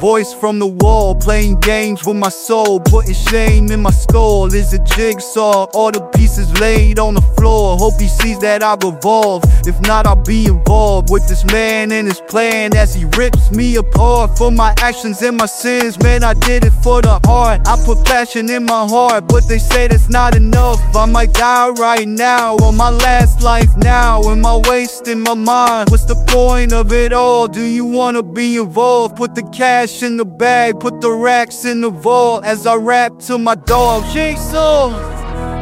Voice from the wall, playing games with my soul, putting shame in my skull. Is a jigsaw, all the pieces laid on the floor. Hope he sees that I've evolved. If not, I'll be involved with this man and his plan as he rips me apart for my actions and my sins. Man, I did it for the heart. I put passion in my heart, but they say that's not enough. I might die right now, on my last life now. Am I wasting my mind? What's the point of it all? Do you wanna be involved? Put the cash cash in the bag, put the racks in the vault as I rap to my dog. Jigsaw,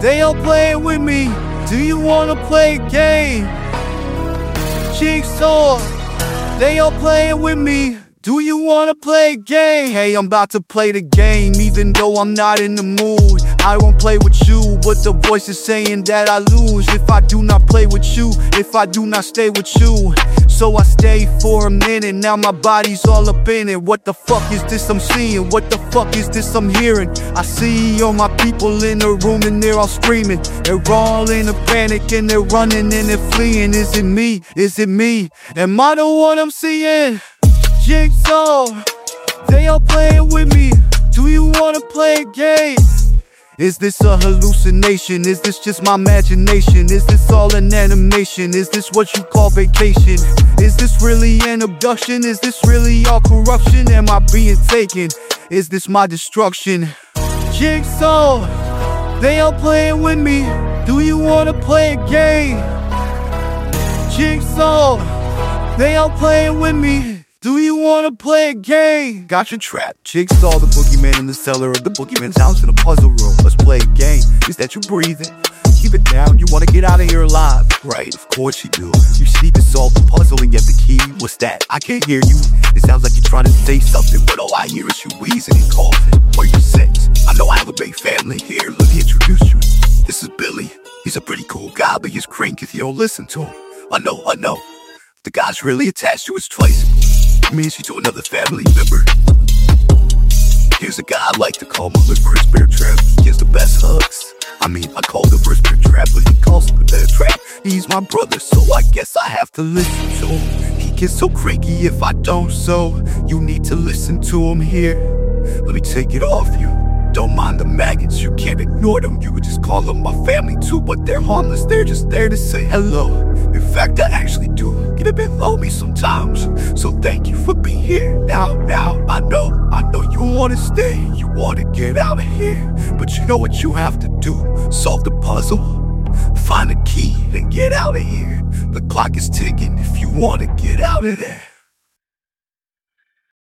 they all playing with me. Do you wanna play a game? Jigsaw, they all playing with me. Do you wanna play a game? Hey, I'm about to play the game, even though I'm not in the mood. I won't play with you, but the voice is saying that I lose if I do not play with you, if I do not stay with you. So I stay for a minute, now my body's all up in it. What the fuck is this I'm seeing? What the fuck is this I'm hearing? I see all my people in the room and they're all screaming. They're all in a panic and they're running and they're fleeing. Is it me? Is it me? Am I the one I'm seeing? Jigsaw, they all playing with me. Do you wanna play a game? Is this a hallucination? Is this just my imagination? Is this all an animation? Is this what you call vacation? Is this really an abduction? Is this really all corruption? Am I being taken? Is this my destruction? Jigsaw, they all playing with me. Do you wanna play a game? Jigsaw, they all playing with me. Do you wanna play a game? Got your trap. Jigsaw, the boogeyman in the cellar of the boogeyman's house in a puzzle room. Let's play a game. Is that you breathing? Keep it down, you wanna get out of here alive. Right, of course you do. You see to solve the puzzle and get the key. What's that? I can't hear you. It sounds like you're trying to say something, but all I hear is you wheezing and coughing. Are you six? I know I have a big family. Here, let me introduce you. This is Billy. He's a pretty cool guy, but he's cranky if you don't listen to him. I know, I know. The guy's really attached to his tricycle means she to another family member. Here's a guy I like to call my little bear trap. He the best hugs. I mean, I call the first bear trap, but he calls the bear trap. He's my brother, so I guess I have to listen to him. He gets so cranky if I don't, so you need to listen to him here. Let me take it off you. Don't mind the maggots, you can't ignore them. You could just call them my family too, but they're harmless. They're just there to say hello. In fact, I actually do get a bit lonely sometimes. So thank you for being here. Now, now, I know, I know you wanna stay. You wanna get out of here. But you know what you have to do? Solve the puzzle. Find a key and get out of here. The clock is ticking if you wanna get out of there.